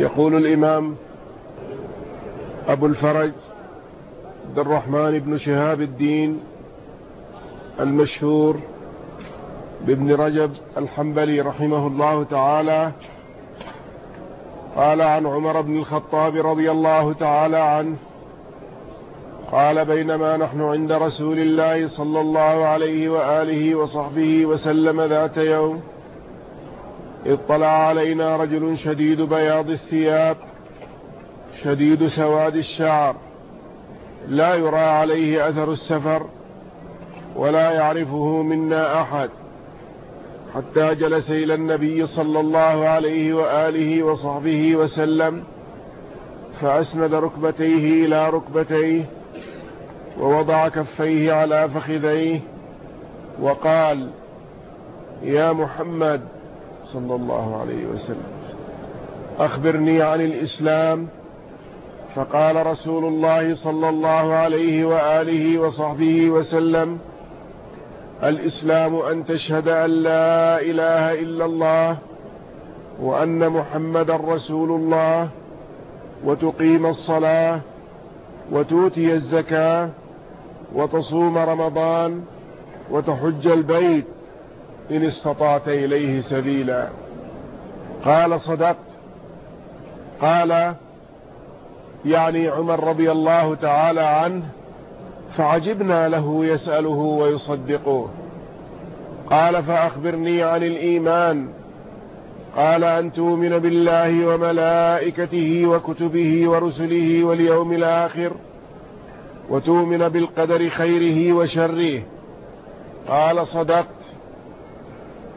يقول الإمام أبو الفرج عبد الرحمن بن شهاب الدين المشهور بابن رجب الحنبلي رحمه الله تعالى قال عن عمر بن الخطاب رضي الله تعالى عنه قال بينما نحن عند رسول الله صلى الله عليه وآله وصحبه وسلم ذات يوم اطلع علينا رجل شديد بياض الثياب شديد سواد الشعر لا يرى عليه أثر السفر ولا يعرفه منا أحد حتى جلس إلى النبي صلى الله عليه وآله وصحبه وسلم فأسند ركبتيه إلى ركبتيه ووضع كفيه على فخذيه وقال يا محمد صلى الله عليه وسلم. أخبرني عن الإسلام. فقال رسول الله صلى الله عليه وآله وصحبه وسلم الإسلام أن تشهد أن لا إله إلا الله وأن محمد رسول الله وتقيم الصلاة وتؤتي الزكاة وتصوم رمضان وتحج البيت. إن استطعت إليه سبيلا. قال صدقت. قال يعني عمر رضي الله تعالى عنه فعجبنا له يسأله ويصدقه. قال فأخبرني عن الإيمان. قال أن تؤمن بالله وملائكته وكتبه ورسله واليوم الآخر وتؤمن بالقدر خيره وشره. قال صدقت.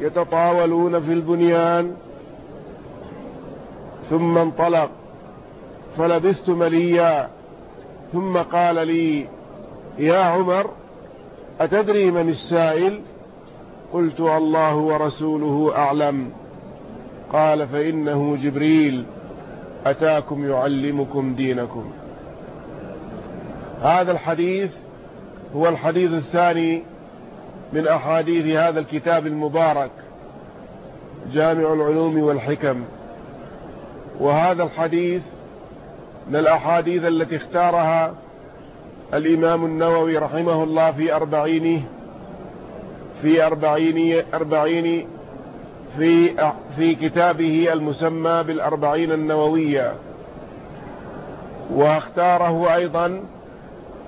يتطاولون في البنيان ثم انطلق. فلبثت مليا. ثم قال لي يا عمر أتدري من السائل؟ قلت الله ورسوله أعلم. قال فإنه جبريل. أتاكم يعلمكم دينكم. هذا الحديث هو الحديث الثاني من أحاديث هذا الكتاب المبارك جامع العلوم والحكم. وهذا الحديث من الأحاديث التي اختارها الإمام النووي رحمه الله في أربعين في أربعين, أربعين في, في كتابه المسمى بالأربعين النووية. واختاره أيضا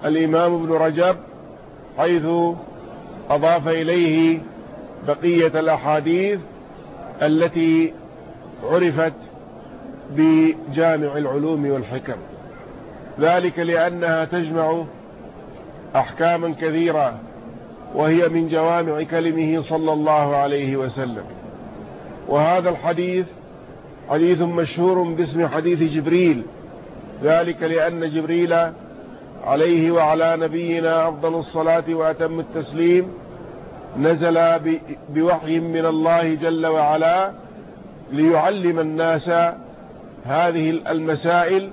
الإمام ابن رجب حيث أضاف إليه بقية الأحاديث التي عرفت بجامع العلوم والحكم. ذلك لأنها تجمع أحكاما كثيرة وهي من جوامع كلمه صلى الله عليه وسلم. وهذا الحديث حديث مشهور باسم حديث جبريل. ذلك لأن جبريل عليه وعلى نبينا أفضل الصلاة وأتم التسليم نزل بوحي من الله جل وعلا ليعلم الناس هذه المسائل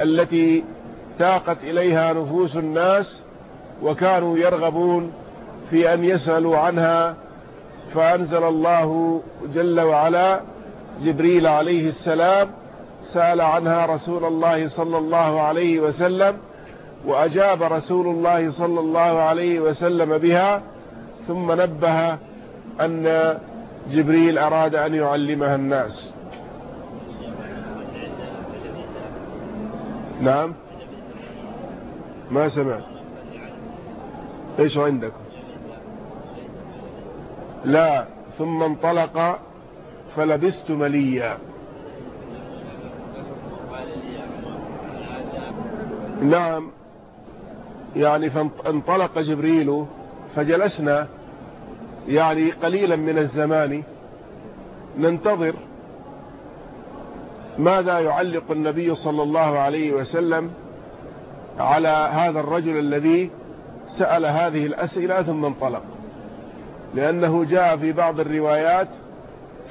التي تاقت إليها نفوس الناس وكانوا يرغبون في أن يسألوا عنها فأنزل الله جل وعلا جبريل عليه السلام سأل عنها رسول الله صلى الله عليه وسلم وأجاب رسول الله صلى الله عليه وسلم بها ثم نبه أن جبريل أراد أن يعلمها الناس. نعم. ما سمعت. إيش عندك؟ لا. ثم انطلق فلبست مليا. نعم. يعني فانطلق جبريل فجلسنا يعني قليلا من الزمان ننتظر ماذا يعلق النبي صلى الله عليه وسلم على هذا الرجل الذي سأل هذه الأسئلة ثم انطلق. لأنه جاء في بعض الروايات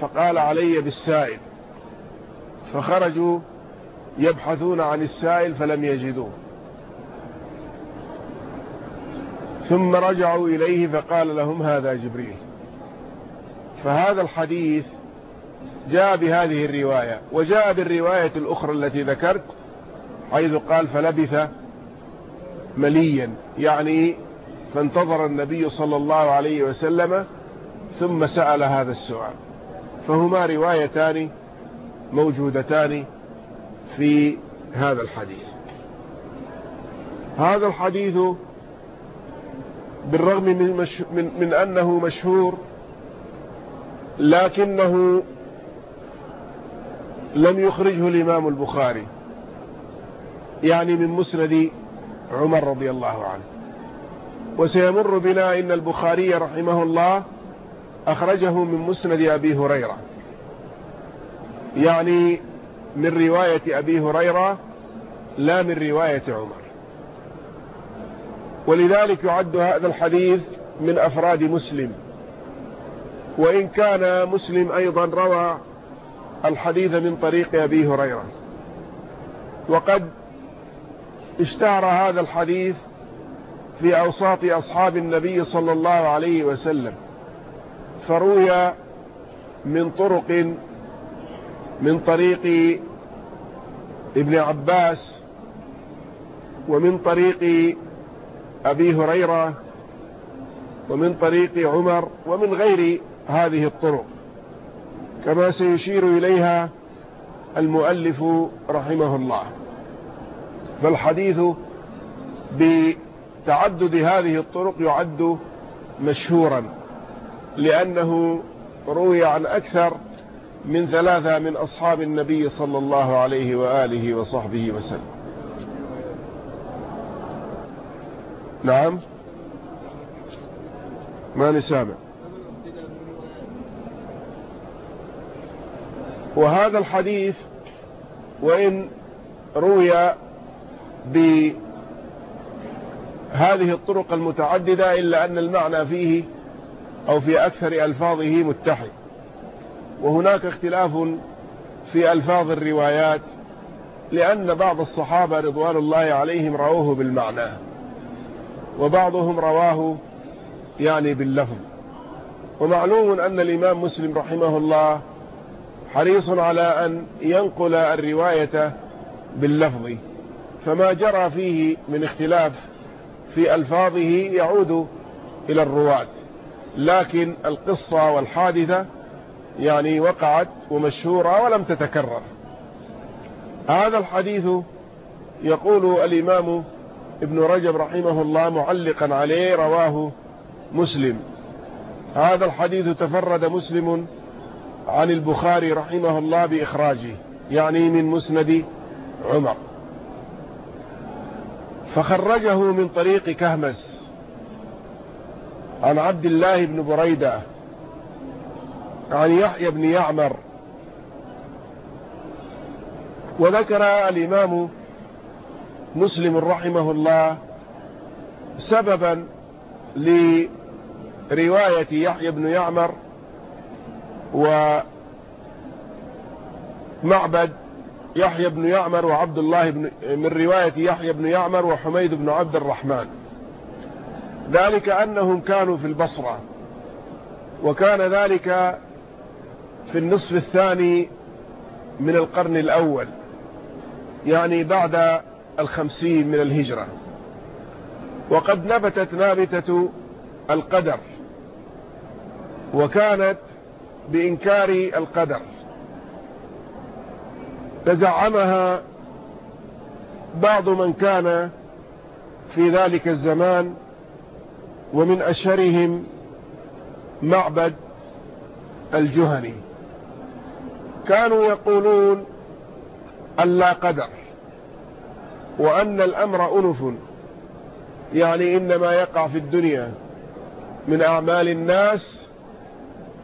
فقال علي بالسائل فخرجوا يبحثون عن السائل فلم يجدوه. ثم رجعوا إليه فقال لهم هذا جبريل. فهذا الحديث جاء بهذه الرواية وجاء بالرواية الأخرى التي ذكرت حيث قال فلبث مليا. يعني فانتظر النبي صلى الله عليه وسلم ثم سأل هذا السؤال. فهما روايتان موجودتان في هذا الحديث. هذا الحديث بالرغم من, مش من, من أنه مشهور لكنه لم يخرجه الإمام البخاري يعني من مسند عمر رضي الله عنه. وسيمر بنا إن البخاري رحمه الله أخرجه من مسند أبي هريرة. يعني من رواية أبي هريرة لا من رواية عمر. ولذلك يعد هذا الحديث من أفراد مسلم. وإن كان مسلم أيضا روى الحديث من طريق أبي هريرة. وقد اشتهر هذا الحديث في أوساط أصحاب النبي صلى الله عليه وسلم. فروي من طرق من طريق ابن عباس ومن طريق أبي هريرة ومن طريق عمر ومن غير هذه الطرق. كما سيشير إليها المؤلف رحمه الله. فالحديث بتعدد هذه الطرق يعد مشهورا لأنه روي عن أكثر من ثلاثة من أصحاب النبي صلى الله عليه وآله وصحبه وسلم. نعم. ما نسامع وهذا الحديث وإن روي بهذه الطرق المتعددة إلا أن المعنى فيه أو في أكثر ألفاظه متحد. وهناك اختلاف في ألفاظ الروايات لأن بعض الصحابة رضوان الله عليهم رووه بالمعنى. وبعضهم رواه يعني باللفظ. ومعلوم أن الإمام مسلم رحمه الله حريص على أن ينقل الرواية باللفظ فما جرى فيه من اختلاف في ألفاظه يعود إلى الرواة. لكن القصة والحادثة يعني وقعت ومشهورة ولم تتكرر. هذا الحديث يقول الإمام ابن رجب رحمه الله معلقا عليه رواه مسلم. هذا الحديث تفرد مسلم عن البخاري رحمه الله بإخراجه يعني من مسند عمر. فخرجه من طريق كهمس. عن عبد الله بن بريدة عن يحيى بن يعمر. وذكر الإمام مسلم رحمه الله سببا لرواية يحيى بن يعمر ومعبد يحيى بن يعمر وعبد الله بن من رواية يحيى بن يعمر وحميد بن عبد الرحمن. ذلك أنهم كانوا في البصرة وكان ذلك في النصف الثاني من القرن الأول يعني بعد الخمسين من الهجرة. وقد نبتت نابتة القدر وكانت بإنكار القدر. تزعمها بعض من كان في ذلك الزمان ومن أشهرهم معبد الجهني. كانوا يقولون أن لا قدر. وأن الأمر أنف. يعني إنما يقع في الدنيا من أعمال الناس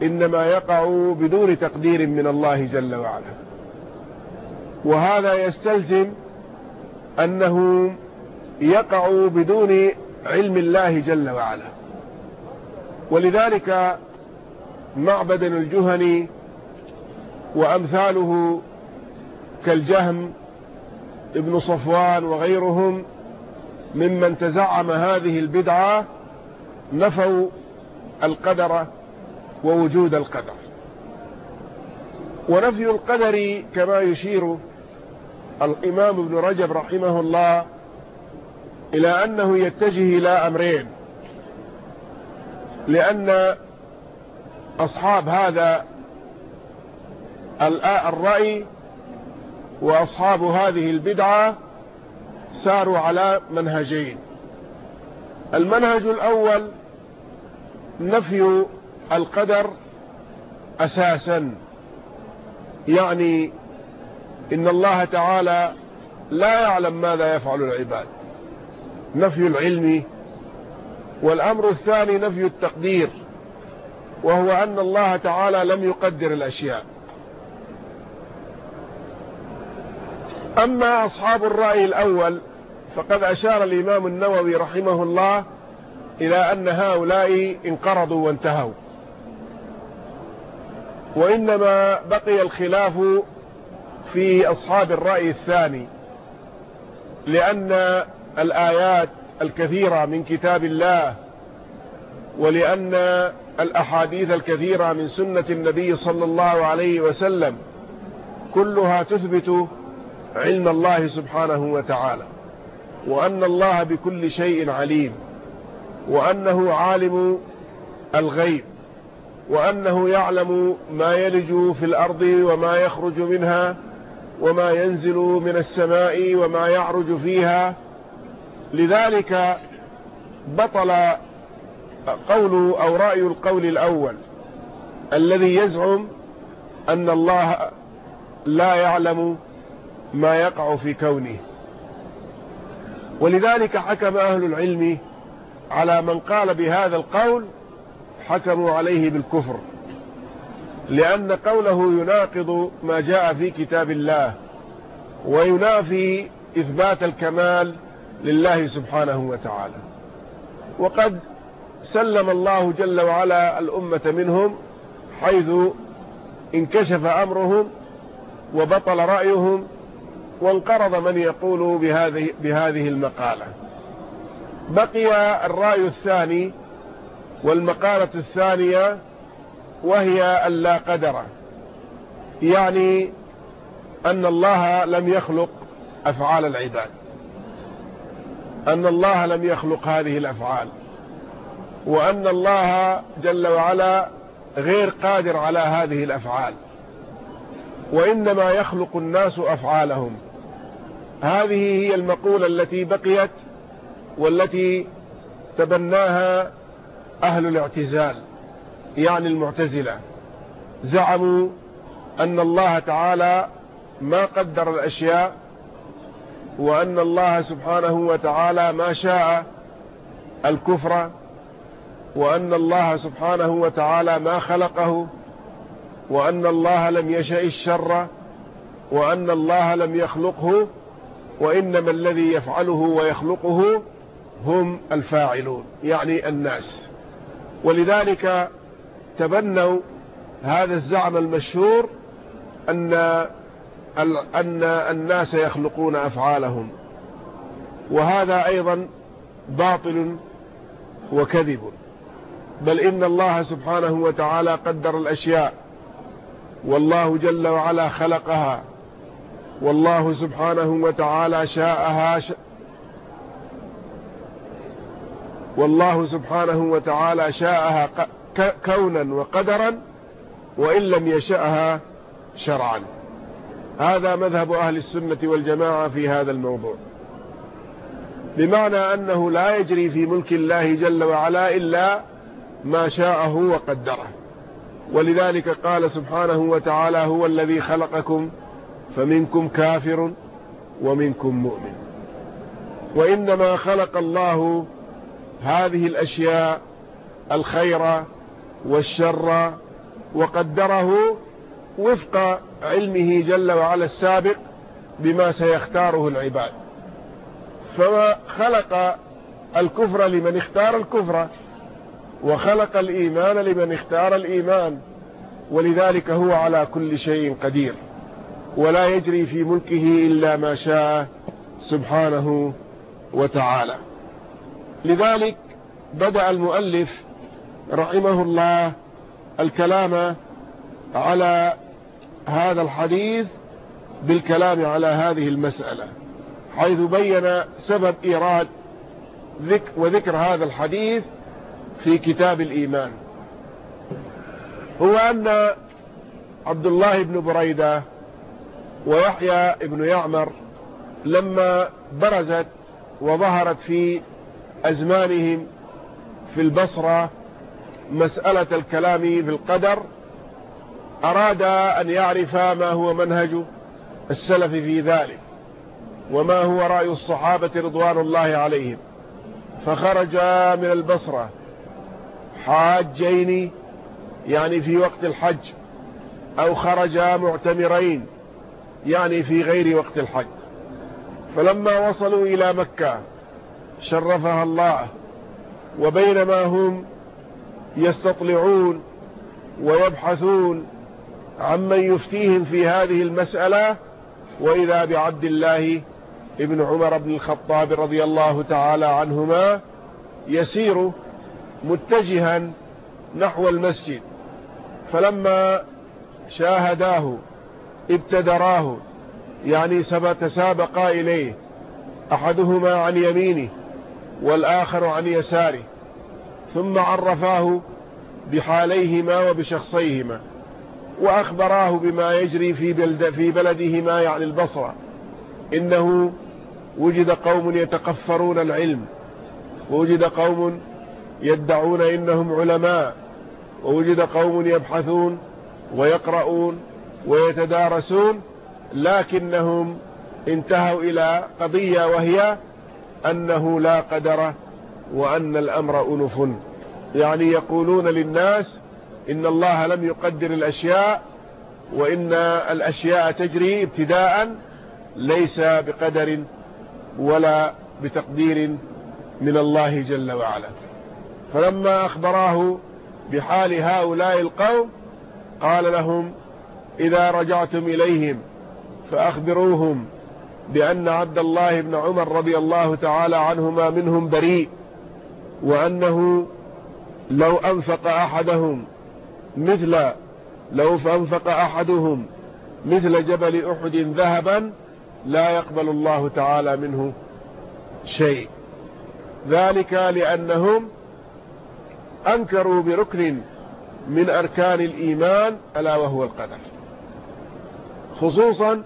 إنما يقع بدون تقدير من الله جل وعلا. وهذا يستلزم أنه يقع بدون علم الله جل وعلا. ولذلك معبد الجهني وأمثاله كالجهم ابن صفوان وغيرهم ممن تزعم هذه البدعة نفوا القدر ووجود القدر. ونفي القدر كما يشير الإمام ابن رجب رحمه الله إلى أنه يتجه إلى أمرين. لأن أصحاب هذا الرأي وأصحاب هذه البدعة ساروا على منهجين. المنهج الأول نفي القدر أساسا. يعني إن الله تعالى لا يعلم ماذا يفعل العباد. نفي العلم والأمر الثاني نفي التقدير وهو أن الله تعالى لم يقدر الأشياء. أما أصحاب الرأي الأول فقد أشار الإمام النووي رحمه الله إلى أن هؤلاء انقرضوا وانتهوا. وإنما بقي الخلاف في أصحاب الرأي الثاني لأن الآيات الكثيرة من كتاب الله ولأن الأحاديث الكثيرة من سنة النبي صلى الله عليه وسلم كلها تثبت علم الله سبحانه وتعالى. وأن الله بكل شيء عليم. وأنه عالم الغيب. وأنه يعلم ما يلج في الأرض وما يخرج منها وما ينزل من السماء وما يعرج فيها. لذلك بطل قول أو رأي القول الأول الذي يزعم أن الله لا يعلم ما يقع في كونه. ولذلك حكم أهل العلم على من قال بهذا القول حكموا عليه بالكفر. لأن قوله يناقض ما جاء في كتاب الله وينافي إثبات الكمال لله سبحانه وتعالى. وقد سلم الله جل وعلا الأمة منهم حيث انكشف أمرهم وبطل رأيهم وانقرض من يقول بهذه, بهذه المقالة. بقي الرأي الثاني والمقالة الثانية وهي اللا قدر. يعني أن الله لم يخلق أفعال العباد. أن الله لم يخلق هذه الأفعال. وأن الله جل وعلا غير قادر على هذه الأفعال. وإنما يخلق الناس أفعالهم. هذه هي المقولة التي بقيت والتي تبناها أهل الاعتزال يعني المعتزلة. زعموا أن الله تعالى ما قدر الأشياء وأن الله سبحانه وتعالى ما شاء الكفر وأن الله سبحانه وتعالى ما خلقه وأن الله لم يشأ الشر وأن الله لم يخلقه وإنما الذي يفعله ويخلقه هم الفاعلون يعني الناس. ولذلك تبنوا هذا الزعم المشهور أن أن الناس يخلقون أفعالهم. وهذا أيضا باطل وكذب. بل إن الله سبحانه وتعالى قدر الأشياء والله جل وعلا خلقها. والله سبحانه وتعالى شاءها ش... والله سبحانه وتعالى شاءها ك... كونا وقدرا وإن لم يشأها شرعا. هذا مذهب أهل السنة والجماعة في هذا الموضوع. بمعنى أنه لا يجري في ملك الله جل وعلا إلا ما شاءه وقدره. ولذلك قال سبحانه وتعالى هو الذي خلقكم فمنكم كافر ومنكم مؤمن. وإنما خلق الله هذه الأشياء الخير والشر وقدره وفق علمه جل وعلا السابق بما سيختاره العباد. فما خلق الكفر لمن اختار الكفر وخلق الإيمان لمن اختار الإيمان ولذلك هو على كل شيء قدير. ولا يجري في ملكه إلا ما شاء سبحانه وتعالى. لذلك بدأ المؤلف رحمه الله الكلام على هذا الحديث بالكلام على هذه المسألة حيث بين سبب إيراد ذكر وذكر هذا الحديث في كتاب الإيمان. هو أن عبد الله بن بريدة ويحيى بن يعمر لما برزت وظهرت في أزمانهم في البصرة مسألة الكلام في القدر أراد أن يعرف ما هو منهج السلف في ذلك وما هو رأي الصحابة رضوان الله عليهم. فخرج من البصرة حاجين يعني في وقت الحج أو خرج معتمرين. يعني في غير وقت الحج. فلما وصلوا إلى مكة شرفها الله وبينما هم يستطلعون ويبحثون عمن يفتيهم في هذه المسألة وإذا بعبد الله ابن عمر بن الخطاب رضي الله تعالى عنهما يسير متجها نحو المسجد. فلما شاهداه ابتدراه يعني تسابقا إليه أحدهما عن يمينه والآخر عن يساره ثم عرفاه بحاليهما وبشخصيهما وأخبراه بما يجري في, بلد في بلدهما يعني البصرة. إنه وجد قوم يتقفرون العلم ووجد قوم يدعون إنهم علماء ووجد قوم يبحثون ويقرؤون ويتدارسون لكنهم انتهوا إلى قضية وهي أنه لا قدر وأن الأمر أنف. يعني يقولون للناس إن الله لم يقدر الأشياء وإن الأشياء تجري ابتداء ليس بقدر ولا بتقدير من الله جل وعلا. فلما أخبراه بحال هؤلاء القوم قال لهم إذا رجعتم إليهم فأخبروهم بأن عبد الله بن عمر رضي الله تعالى عنهما منهم بريء وأنه لو أنفق أحدهم مثل لو أنفق أحدهم مثل جبل أحد ذهبا لا يقبل الله تعالى منه شيء. ذلك لأنهم أنكروا بركن من أركان الإيمان ألا وهو القدر. خصوصا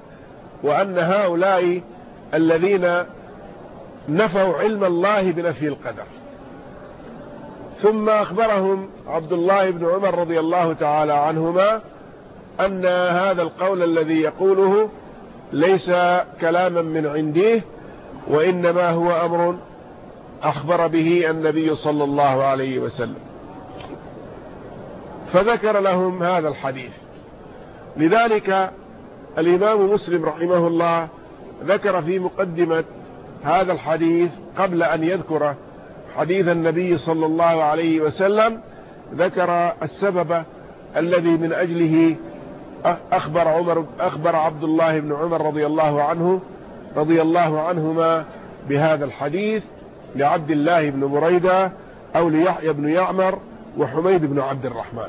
وأن هؤلاء الذين نفوا علم الله بنفي القدر. ثم أخبرهم عبد الله بن عمر رضي الله تعالى عنهما أن هذا القول الذي يقوله ليس كلاما من عنده وإنما هو أمر أخبر به النبي صلى الله عليه وسلم. فذكر لهم هذا الحديث. لذلك الإمام مسلم رحمه الله ذكر في مقدمة هذا الحديث قبل أن يذكر حديث النبي صلى الله عليه وسلم ذكر السبب الذي من أجله أخبر, عمر أخبر عبد الله بن عمر رضي الله عنه رضي الله عنهما بهذا الحديث لعبد الله بن بريدة أو ليحيى بن يعمر وحميد بن عبد الرحمن.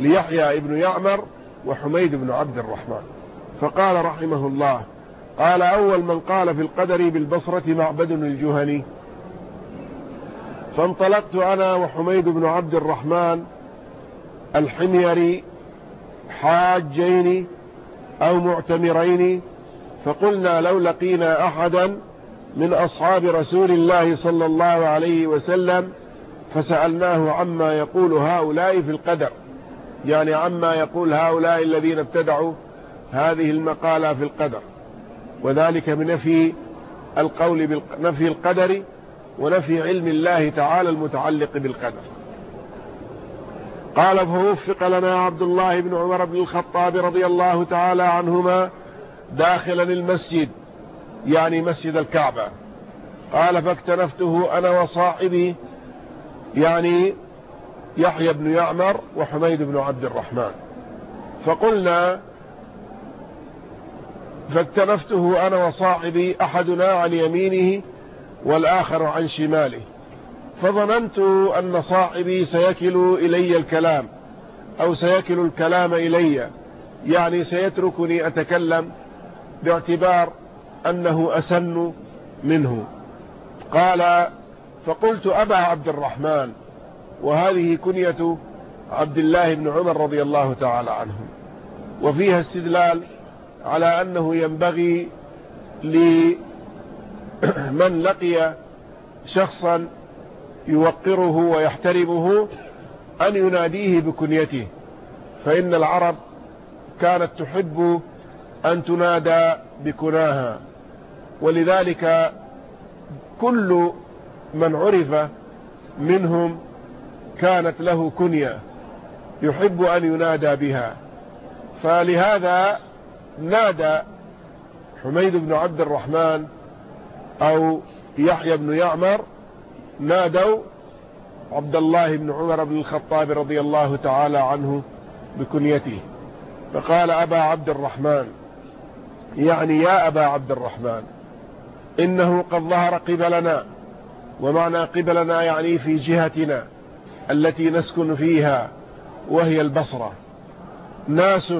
ليحيى بن يعمر وحميد بن عبد الرحمن. فقال رحمه الله قال أول من قال في القدر بالبصرة معبد الجهني فانطلقت أنا وحميد بن عبد الرحمن الحميري حاجين أو معتمرين فقلنا لو لقينا أحدا من أصحاب رسول الله صلى الله عليه وسلم فسألناه عما يقول هؤلاء في القدر يعني عما يقول هؤلاء الذين ابتدعوا هذه المقالة في القدر. وذلك بنفي القول بنفي القدر ونفي علم الله تعالى المتعلق بالقدر. قال فوفق لنا عبد الله بن عمر بن الخطاب رضي الله تعالى عنهما داخلا المسجد يعني مسجد الكعبة. قال فاكتنفته أنا وصاحبي يعني يحيى بن يعمر وحميد بن عبد الرحمن. فقلنا فاكتنفته أنا وصاحبي أحدنا عن يمينه والآخر عن شماله. فظننت أن صاحبي سيكل إلي الكلام أو سيكل الكلام إلي يعني سيتركني أتكلم باعتبار أنه أسن منه. قال فقلت أبا عبد الرحمن وهذه كنية عبد الله بن عمر رضي الله تعالى عنه. وفيها استدلال على أنه ينبغي لمن لقي شخصا يوقره ويحترمه أن يناديه بكنيته فإن العرب كانت تحب أن تنادى بكناها ولذلك كل من عرف منهم كانت له كنية يحب أن ينادى بها. فلهذا نادى حميد بن عبد الرحمن أو يحيى بن يعمر نادوا عبد الله بن عمر بن الخطاب رضي الله تعالى عنه بكنيته. فقال أبا عبد الرحمن يعني يا أبا عبد الرحمن إنه قد ظهر قبلنا ومعنى قبلنا يعني في جهتنا التي نسكن فيها وهي البصرة. ناس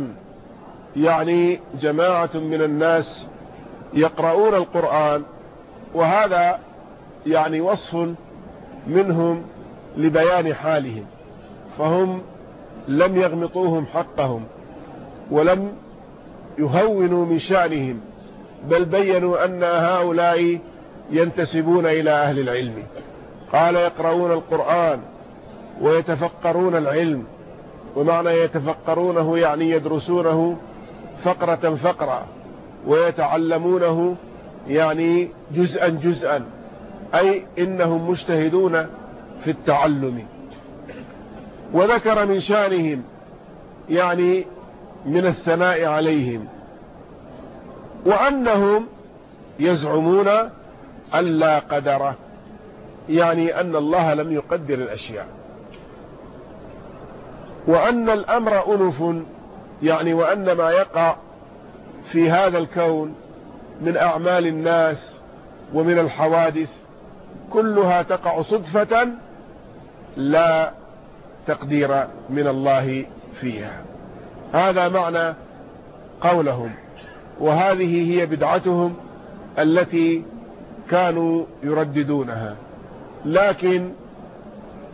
يعني جماعة من الناس يقرؤون القرآن وهذا يعني وصف منهم لبيان حالهم فهم لم يغمطوهم حقهم ولم يهونوا من شأنهم بل بينوا أن هؤلاء ينتسبون إلى أهل العلم. قال يقرؤون القرآن ويتفقرون العلم ومعنى يتفقرونه يعني يدرسونه فقرة فقرة ويتعلمونه يعني جزءا جزءا أي إنهم مجتهدون في التعلم. وذكر من شأنهم يعني من الثناء عليهم وأنهم يزعمون أن لا قدر يعني أن الله لم يقدر الأشياء وأن الأمر أنف يعني وأن ما يقع في هذا الكون من أعمال الناس ومن الحوادث كلها تقع صدفة لا تقدير من الله فيها. هذا معنى قولهم. وهذه هي بدعتهم التي كانوا يرددونها. لكن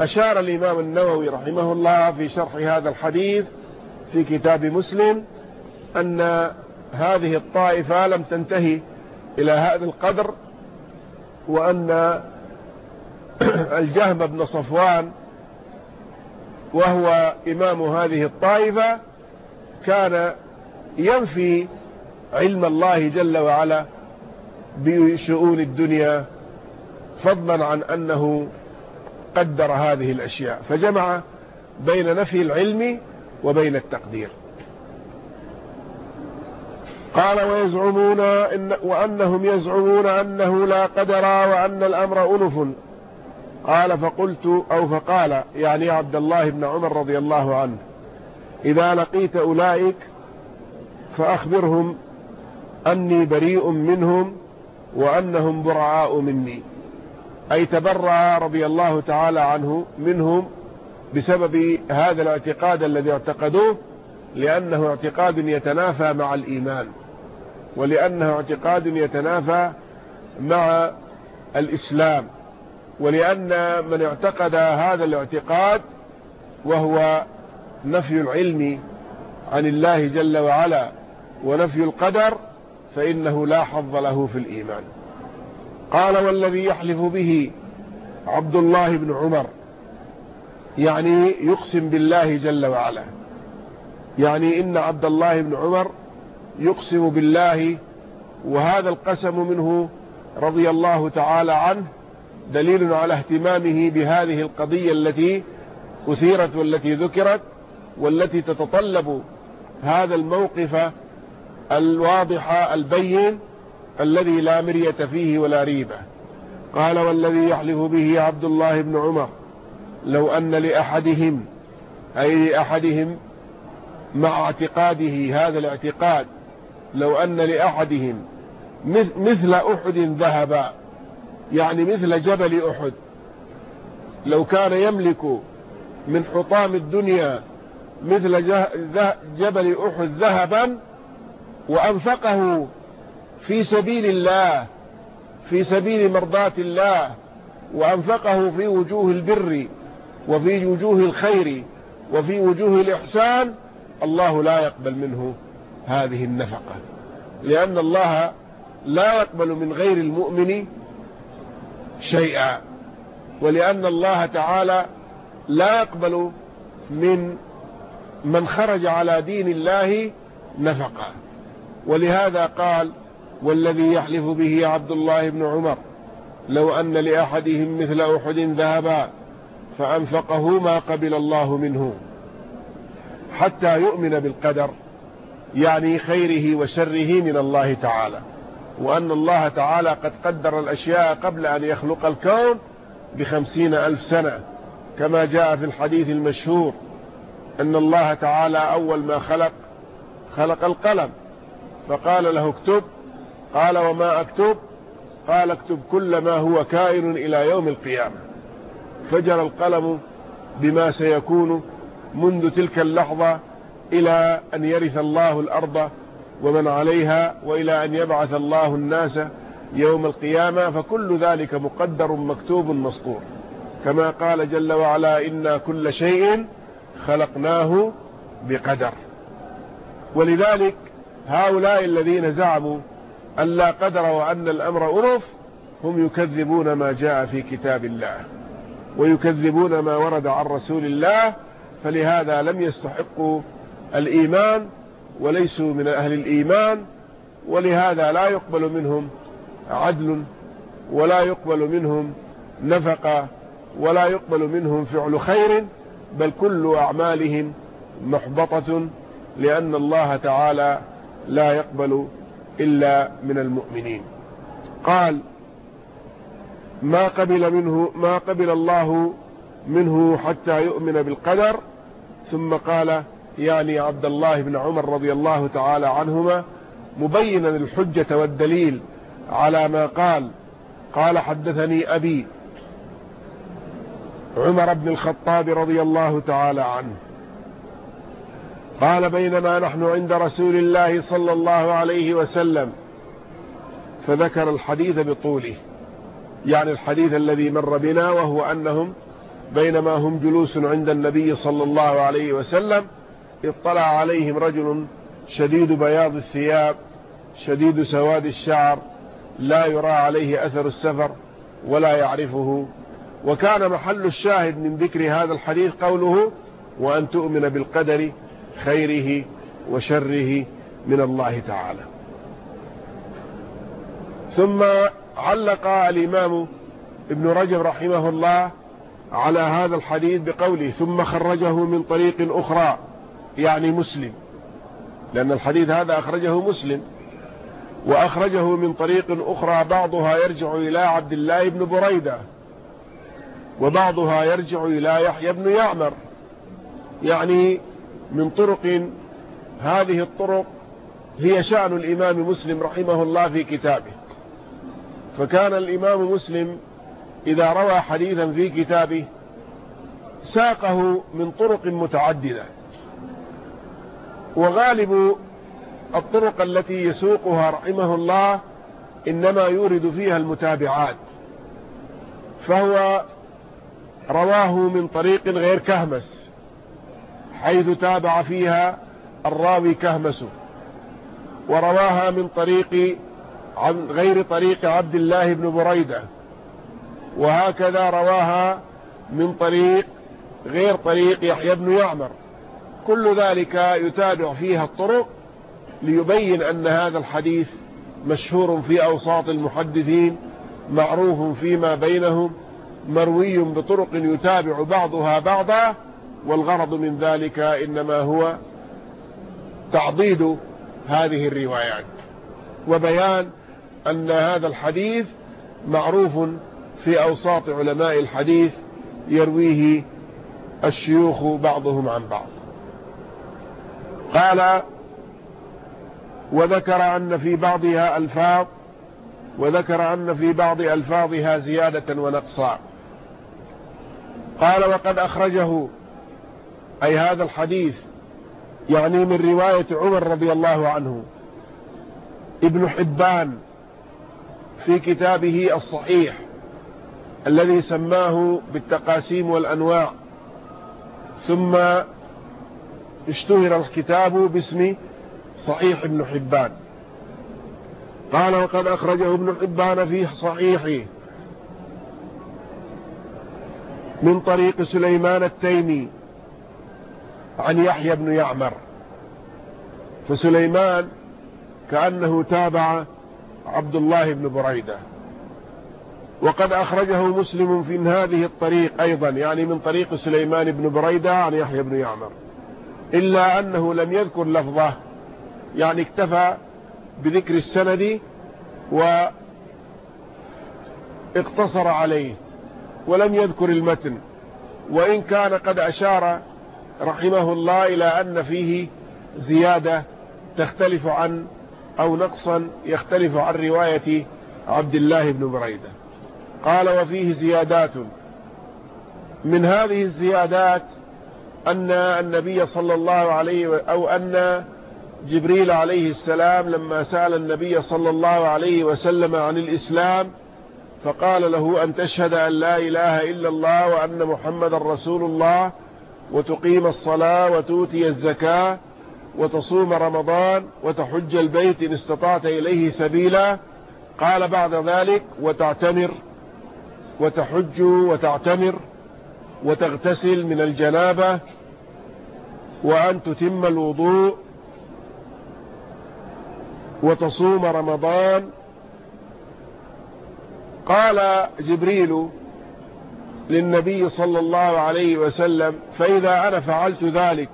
أشار الإمام النووي رحمه الله في شرح هذا الحديث في كتاب مسلم أن هذه الطائفة لم تنتهي إلى هذا القدر وأن الجهم بن صفوان وهو إمام هذه الطائفة كان ينفي علم الله جل وعلا بشؤون الدنيا فضلا عن أنه قدر هذه الأشياء. فجمع بين نفي العلم وبين التقدير. قال ويزعمون إن وأنهم يزعمون أنه لا قدر وأن الأمر أنف قال فقلت أو فقال يعني عبد الله بن عمر رضي الله عنه إذا لقيت أولئك فأخبرهم أني بريء منهم وأنهم برعاء مني. أي تبرع رضي الله تعالى عنه منهم بسبب هذا الاعتقاد الذي اعتقدوه لأنه اعتقاد يتنافى مع الإيمان ولأنه اعتقاد يتنافى مع الإسلام ولأن من اعتقد هذا الاعتقاد وهو نفي العلم عن الله جل وعلا ونفي القدر فإنه لا حظ له في الإيمان. قال والذي يحلف به عبد الله بن عمر يعني يقسم بالله جل وعلا. يعني إن عبد الله بن عمر يقسم بالله وهذا القسم منه رضي الله تعالى عنه دليل على اهتمامه بهذه القضية التي أثيرت والتي ذكرت والتي تتطلب هذا الموقف الواضح البين الذي لا مرية فيه ولا ريبة. قال والذي يحلف به عبد الله بن عمر لو أن لأحدهم أي لأحدهم مع اعتقاده هذا الاعتقاد لو أن لأحدهم مثل أحد ذهبا يعني مثل جبل أحد لو كان يملك من حطام الدنيا مثل جبل أحد ذهبا وأنفقه في سبيل الله في سبيل مرضاة الله وأنفقه في وجوه البر وفي وجوه الخير وفي وجوه الإحسان الله لا يقبل منه هذه النفقة. لأن الله لا يقبل من غير المؤمن شيئا. ولأن الله تعالى لا يقبل من من خرج على دين الله نفقا ولهذا قال والذي يحلف به عبد الله بن عمر لو أن لأحدهم مثل أحد ذهبا فأنفقه ما قبل الله منه حتى يؤمن بالقدر يعني خيره وشره من الله تعالى. وأن الله تعالى قد قدر الأشياء قبل أن يخلق الكون بخمسين ألف سنة. كما جاء في الحديث المشهور أن الله تعالى أول ما خلق خلق القلم. فقال له اكتب. قال وما أكتب؟ قال اكتب كل ما هو كائن إلى يوم القيامة. فجر القلم بما سيكون منذ تلك اللحظة إلى أن يرث الله الأرض ومن عليها وإلى أن يبعث الله الناس يوم القيامة فكل ذلك مقدر مكتوب مسطور. كما قال جل وعلا إنا كل شيء خلقناه بقدر. ولذلك هؤلاء الذين زعموا أن لا قدر وأن الأمر أنف هم يكذبون ما جاء في كتاب الله. ويكذبون ما ورد عن رسول الله فلهذا لم يستحقوا الإيمان وليسوا من أهل الإيمان ولهذا لا يقبل منهم عدل ولا يقبل منهم نفقة ولا يقبل منهم فعل خير بل كل أعمالهم محبطة لأن الله تعالى لا يقبل إلا من المؤمنين. قال ما قبل منه ما قبل الله منه حتى يؤمن بالقدر. ثم قال يعني عبد الله بن عمر رضي الله تعالى عنهما مبينا الحجة والدليل على ما قال. قال حدثني أبي عمر بن الخطاب رضي الله تعالى عنه. قال بينما نحن عند رسول الله صلى الله عليه وسلم. فذكر الحديث بطوله. يعني الحديث الذي مر بنا وهو أنهم بينما هم جلوس عند النبي صلى الله عليه وسلم اطلع عليهم رجل شديد بياض الثياب شديد سواد الشعر لا يرى عليه أثر السفر ولا يعرفه. وكان محل الشاهد من ذكر هذا الحديث قوله وأن تؤمن بالقدر خيره وشره من الله تعالى. ثم علق الإمام ابن رجب رحمه الله على هذا الحديث بقوله ثم خرجه من طريق أخرى يعني مسلم. لأن الحديث هذا أخرجه مسلم وأخرجه من طريق أخرى بعضها يرجع إلى عبد الله بن بريدة وبعضها يرجع إلى يحيى بن يعمر. يعني من طرق هذه الطرق هي شأن الإمام مسلم رحمه الله في كتابه. فكان الإمام مسلم إذا روى حديثا في كتابه ساقه من طرق متعددة. وغالب الطرق التي يسوقها رحمه الله إنما يورد فيها المتابعات. فهو رواه من طريق غير كهمس حيث تابع فيها الراوي كهمس ورواها من طريق عن غير طريق عبد الله بن بريدة. وهكذا رواها من طريق غير طريق يحيى بن يعمر. كل ذلك يتابع فيها الطرق ليبين أن هذا الحديث مشهور في أوساط المحدثين معروف فيما بينهم مروي بطرق يتابع بعضها بعضا والغرض من ذلك إنما هو تعضيد هذه الروايات. وبيان أن هذا الحديث معروف في أوساط علماء الحديث يرويه الشيوخ بعضهم عن بعض. قال وذكر أن في بعضها ألفاظ وذكر أن في بعض ألفاظها زيادة ونقصا قال وقد أخرجه أي هذا الحديث يعني من رواية عمر رضي الله عنه ابن حبان في كتابه الصحيح الذي سماه بالتقاسيم والأنواع. ثم اشتهر الكتاب باسم صحيح ابن حبان. قال وقد أخرجه ابن حبان في صحيحه من طريق سليمان التيمي عن يحيى بن يعمر. فسليمان كأنه تابع عبد الله بن بريدة. وقد أخرجه مسلم في هذه الطريق أيضا يعني من طريق سليمان بن بريدة عن يحيى بن يعمر. إلا أنه لم يذكر لفظه يعني اكتفى بذكر السند واقتصر عليه ولم يذكر المتن. وإن كان قد أشار رحمه الله إلى أن فيه زيادة تختلف عن أو نقصا يختلف عن رواية عبد الله بن بريدة. قال وفيه زيادات. من هذه الزيادات أن النبي صلى الله عليه أو أن جبريل عليه السلام لما سأل النبي صلى الله عليه وسلم عن الإسلام فقال له أن تشهد أن لا إله إلا الله وأن محمد رسول الله وتقيم الصلاة وتؤتي الزكاة وتصوم رمضان وتحج البيت إن استطعت إليه سبيلا. قال بعد ذلك وتعتمر وتحج وتعتمر وتغتسل من الجنابة وأن تتم الوضوء وتصوم رمضان. قال جبريل للنبي صلى الله عليه وسلم فإذا أنا فعلت ذلك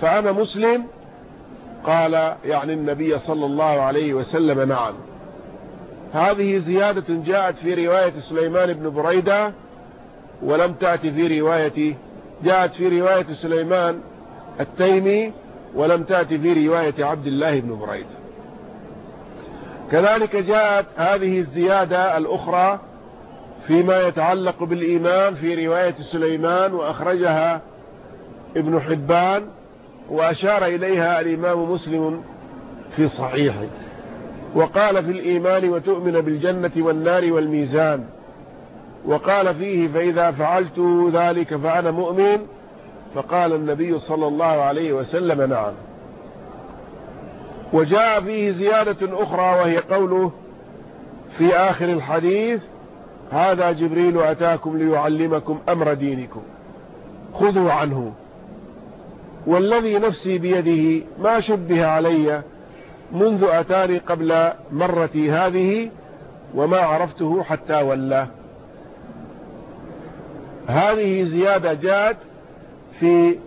فأنا مسلم قال يعني النبي صلى الله عليه وسلم نعم. هذه زيادة جاءت في رواية سليمان بن بريدة ولم تأتي في رواية جاءت في رواية سليمان التيمي ولم تأتي في رواية عبد الله بن بريدة. كذلك جاءت هذه الزيادة الأخرى فيما يتعلق بالإيمان في رواية سليمان وأخرجها ابن حبان وأشار إليها الإمام مسلم في صحيحه وقال في الإيمان وتؤمن بالجنة والنار والميزان وقال فيه فإذا فعلت ذلك فأنا مؤمن فقال النبي صلى الله عليه وسلم نعم. وجاء فيه زيادة أخرى وهي قوله في آخر الحديث هذا جبريل أتاكم ليعلمكم أمر دينكم خذوا عنه. والذي نفسي بيده ما شبه علي منذ أتاني قبل مرتي هذه وما عرفته حتى ولى هذه زيادة جاءت في